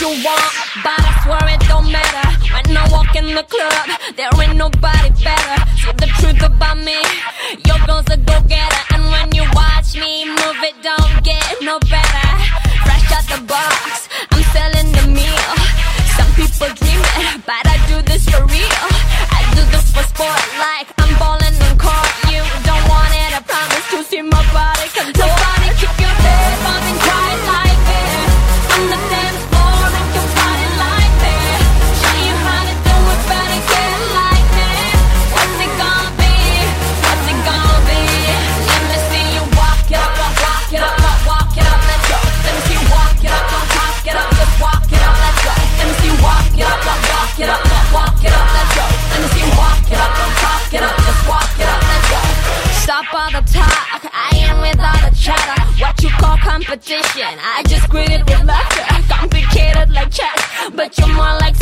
you want, but I swear it don't matter. When I walk in the club, there ain't nobody better. So the truth about me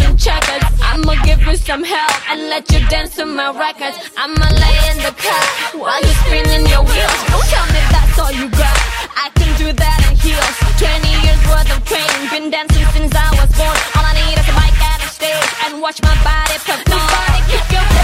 them checkers. I'ma give you some help and let you dance to my records. I'ma lay in the cut while you're spinning your wheels. Don't tell me that's all you got. I can do that in heels. 20 years worth of training, been dancing since I was born. All I need is a mic and a stage and watch my body perform. Nobody keep your